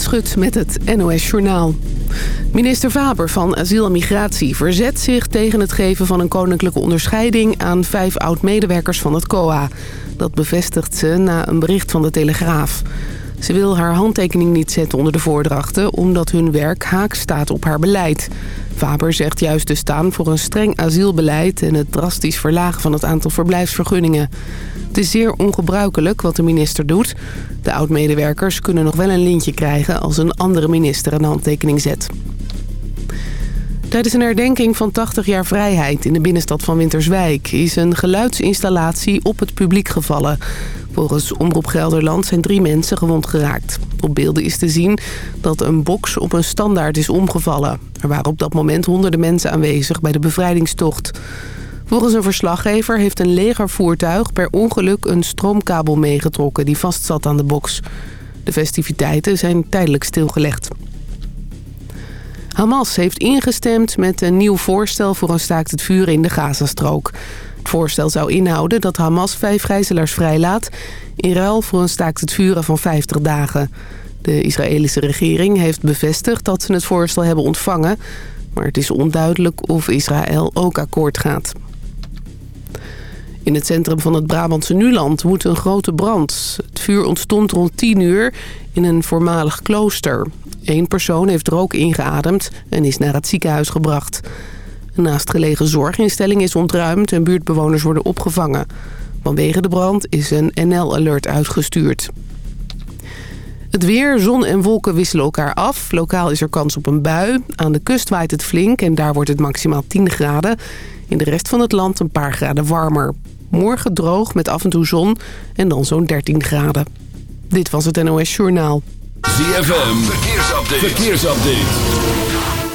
Schut met het NOS Journaal. Minister Faber van Asiel en Migratie verzet zich tegen het geven van een koninklijke onderscheiding aan vijf oud-medewerkers van het COA. Dat bevestigt ze na een bericht van de Telegraaf. Ze wil haar handtekening niet zetten onder de voordrachten... omdat hun werk haak staat op haar beleid. Faber zegt juist te staan voor een streng asielbeleid... en het drastisch verlagen van het aantal verblijfsvergunningen. Het is zeer ongebruikelijk wat de minister doet. De oud-medewerkers kunnen nog wel een lintje krijgen... als een andere minister een handtekening zet. Tijdens een herdenking van 80 jaar vrijheid in de binnenstad van Winterswijk... is een geluidsinstallatie op het publiek gevallen. Volgens Omroep Gelderland zijn drie mensen gewond geraakt. Op beelden is te zien dat een box op een standaard is omgevallen. Er waren op dat moment honderden mensen aanwezig bij de bevrijdingstocht. Volgens een verslaggever heeft een legervoertuig per ongeluk een stroomkabel meegetrokken... die vastzat aan de box. De festiviteiten zijn tijdelijk stilgelegd. Hamas heeft ingestemd met een nieuw voorstel voor een staakt het vuren in de Gazastrook. Het voorstel zou inhouden dat Hamas vijf gijzelaars vrijlaat... in ruil voor een staakt het vuren van 50 dagen. De Israëlische regering heeft bevestigd dat ze het voorstel hebben ontvangen... maar het is onduidelijk of Israël ook akkoord gaat. In het centrum van het Brabantse Nuland woedt een grote brand. Het vuur ontstond rond 10 uur in een voormalig klooster. Eén persoon heeft rook ingeademd en is naar het ziekenhuis gebracht. Een naastgelegen zorginstelling is ontruimd en buurtbewoners worden opgevangen. Vanwege de brand is een NL-alert uitgestuurd. Het weer, zon en wolken wisselen elkaar af. Lokaal is er kans op een bui. Aan de kust waait het flink en daar wordt het maximaal 10 graden. In de rest van het land een paar graden warmer. Morgen droog met af en toe zon en dan zo'n 13 graden. Dit was het NOS Journaal. ZFM, verkeersupdate. verkeersupdate.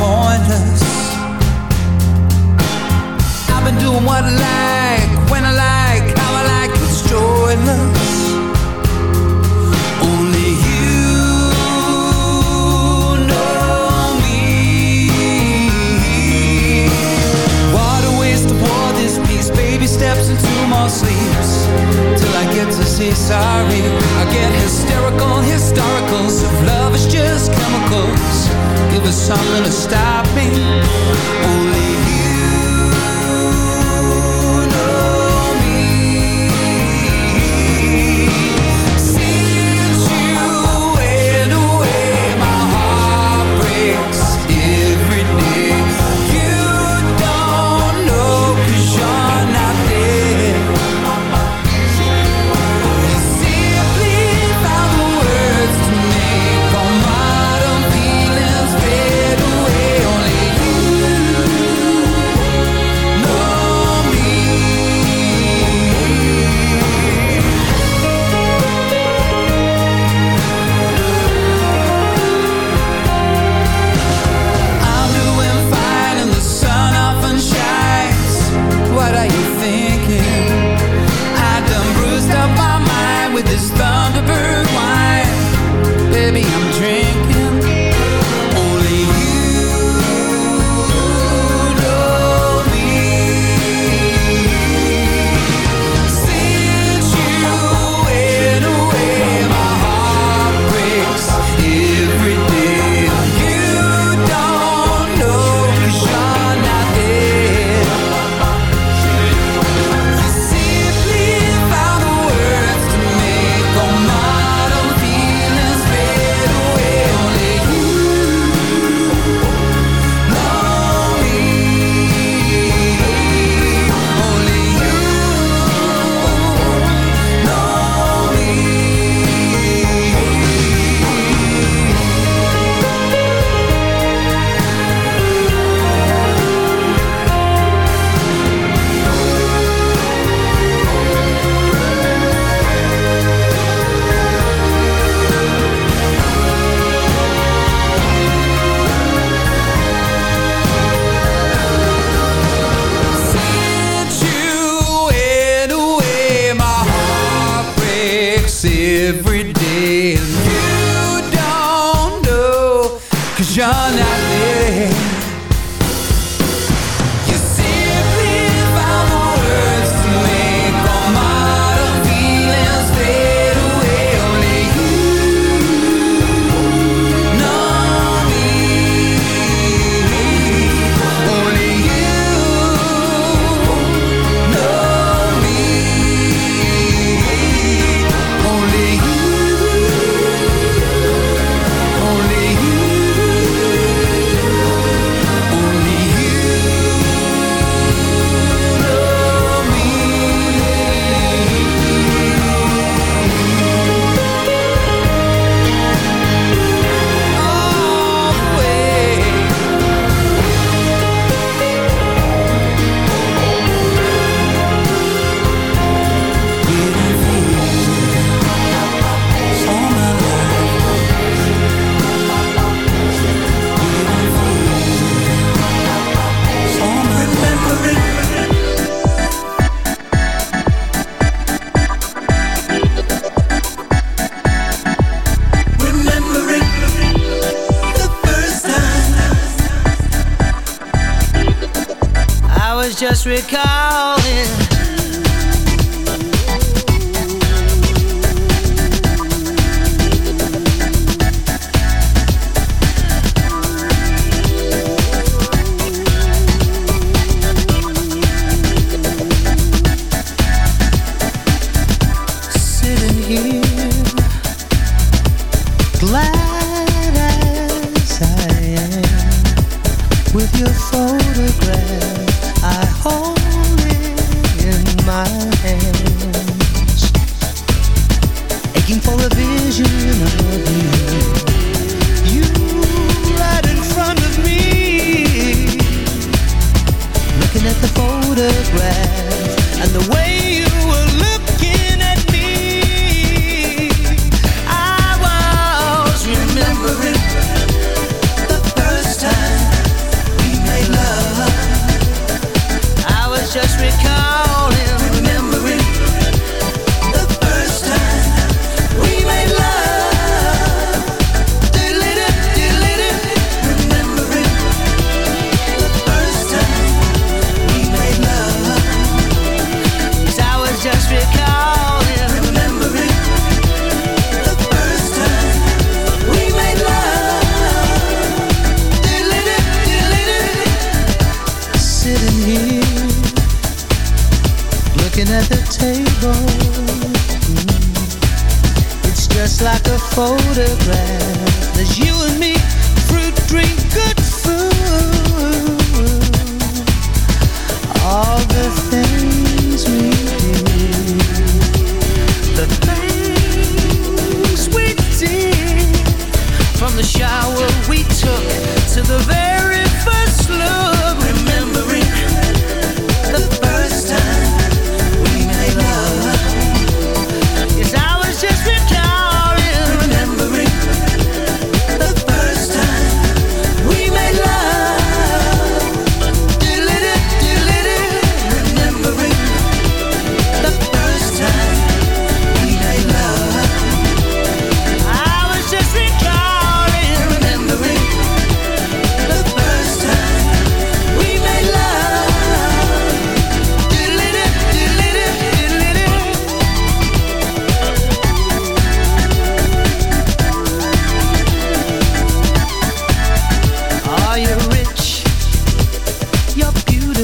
Pointless. I've been doing what I like, when I like, how I like, it's joyless. Only you know me. What a waste of war this piece. Baby steps into more sleeps till I get to say sorry. I get hysterical, historicals. If love is just chemicals give us something to stop me. Only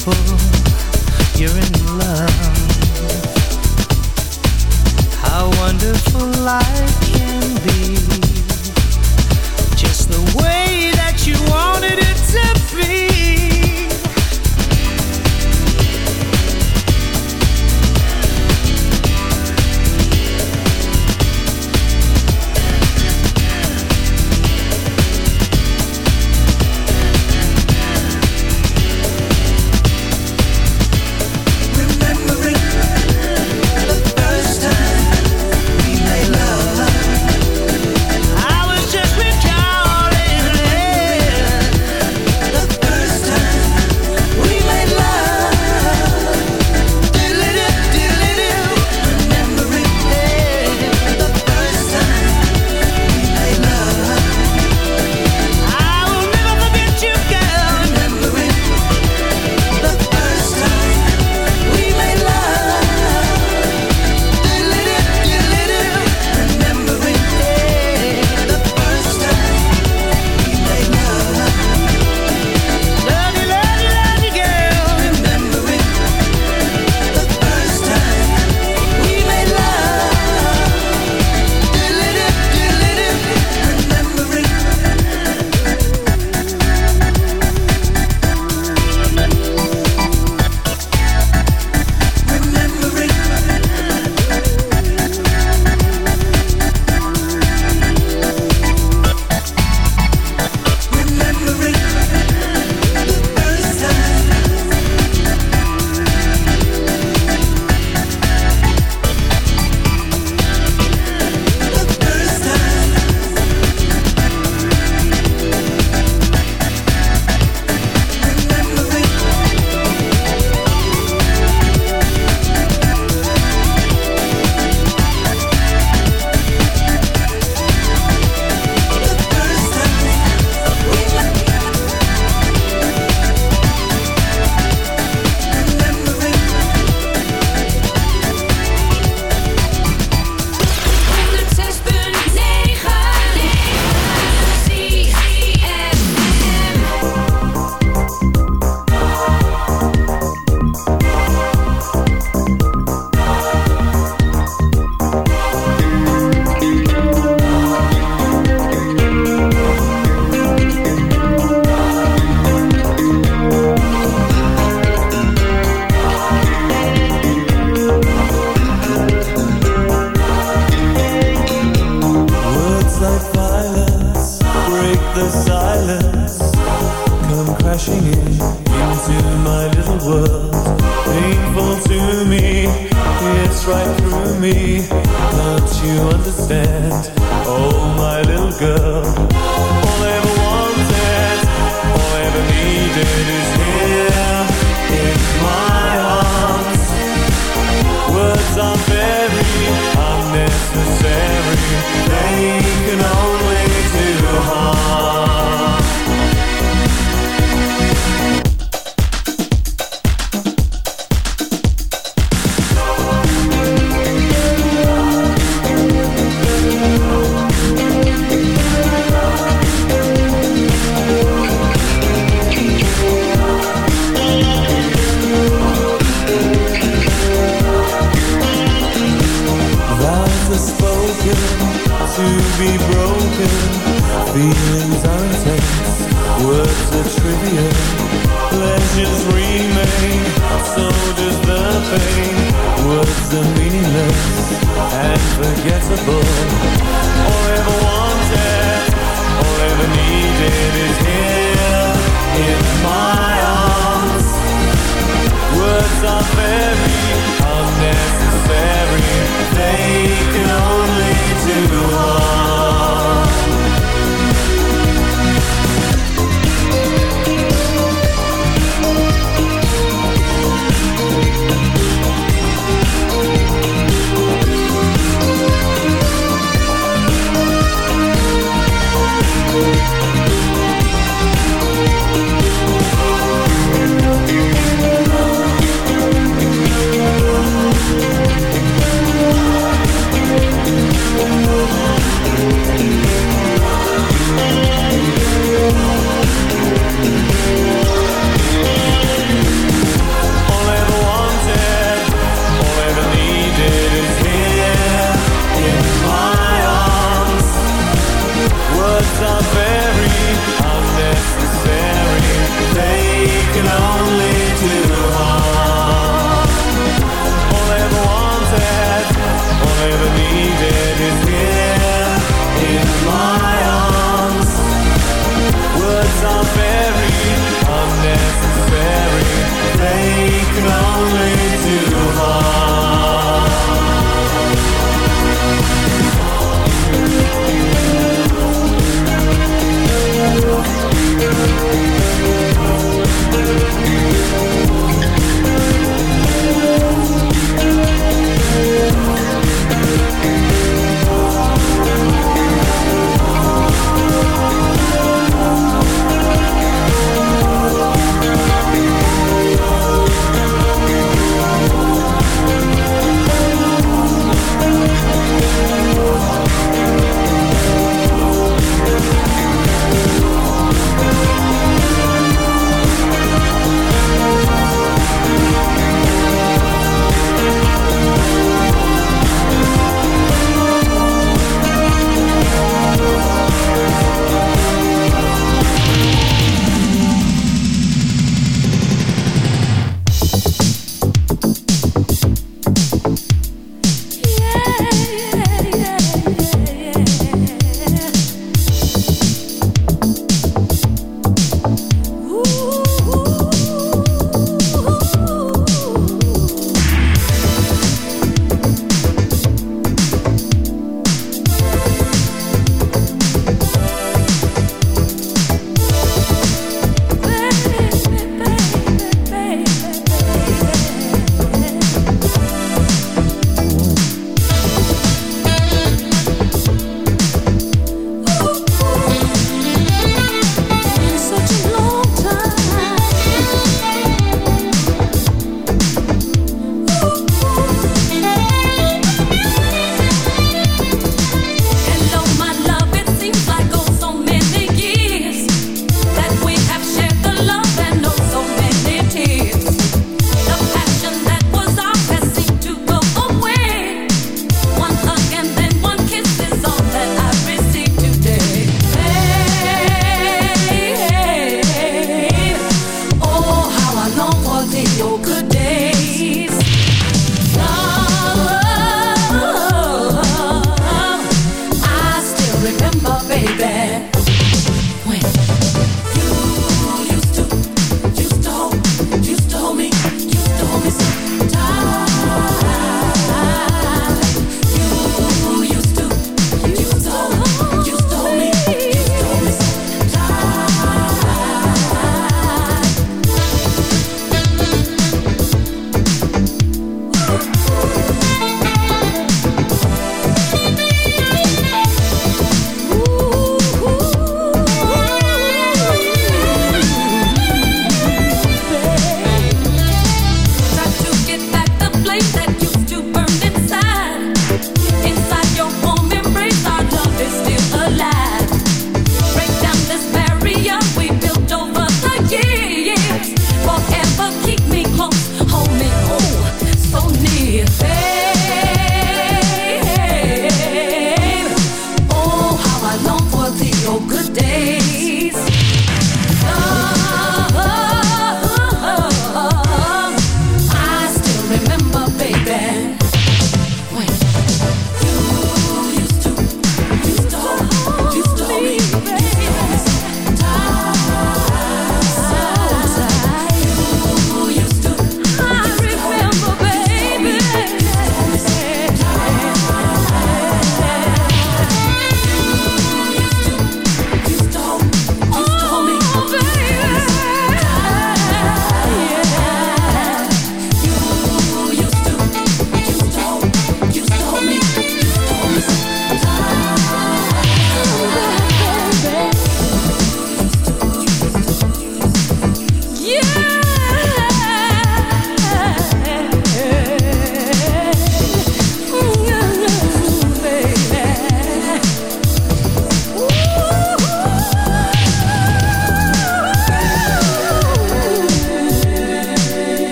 错。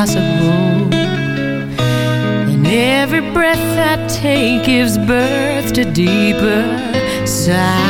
impossible. And every breath I take gives birth to deeper sighs.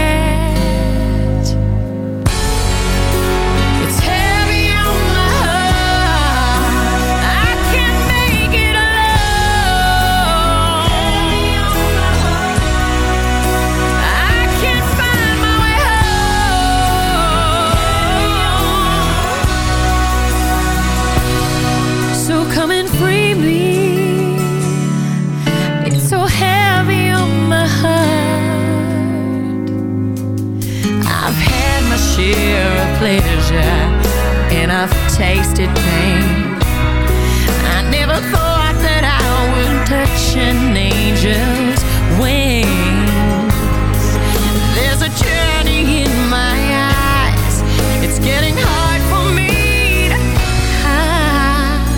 tasted pain. I never thought that I would touch an angel's wings. There's a journey in my eyes. It's getting hard for me to hide,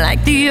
like the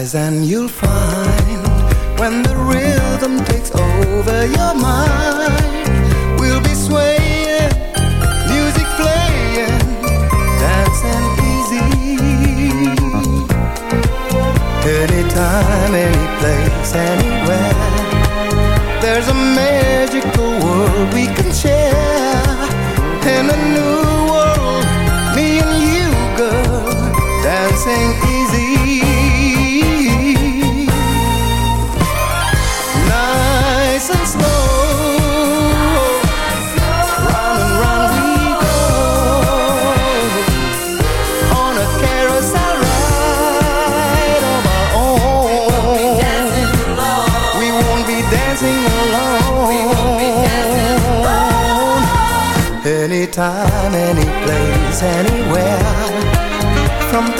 eyes and you'll find when the rhythm takes over your mind, we'll be swaying, music playing, dancing easy. Anytime, any place, anywhere. There's a magical world we Anytime, any place, anywhere. From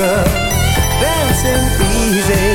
Girl, dancing easy.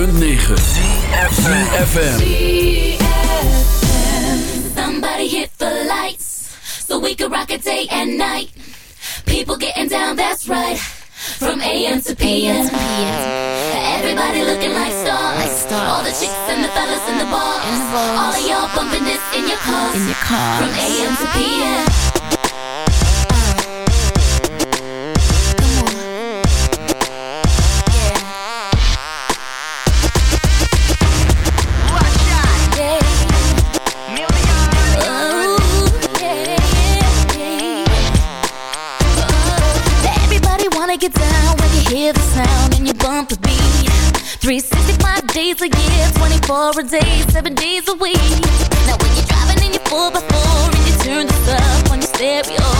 106.9 ZFM Somebody hit the lights So we can rock it day and night. People getting down, that's right. From AM to PM Everybody looking like stars. All the chicks and the fellas in the bars. All of y'all bumping this in your cars. From AM to PM for a day, seven days a week. Now when you're driving in your four-by-four and you turn the stuff on your stereo.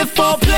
live for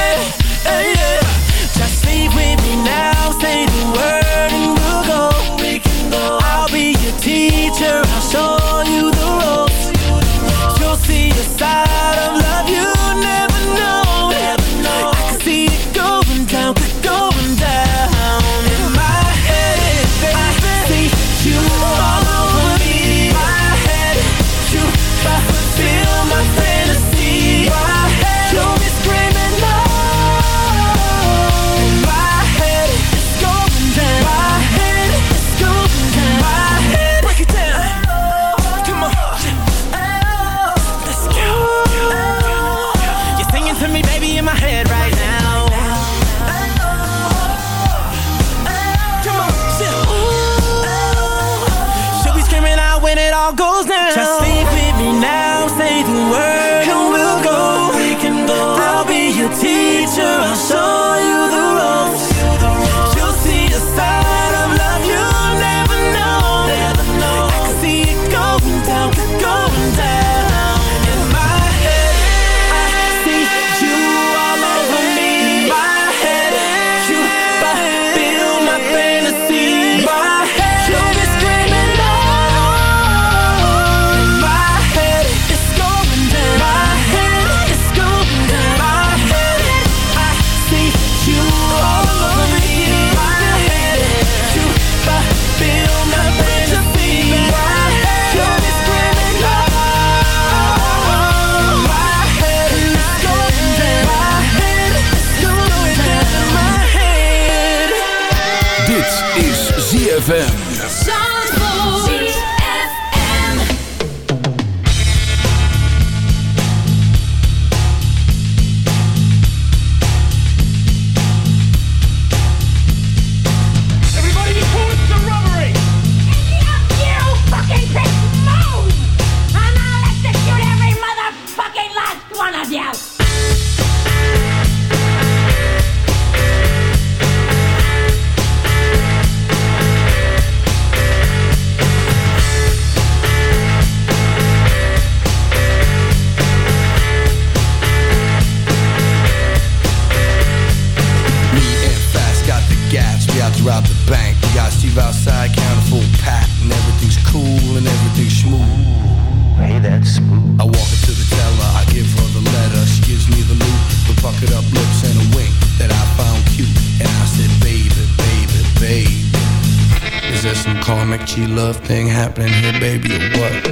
thing happening here, baby, or what?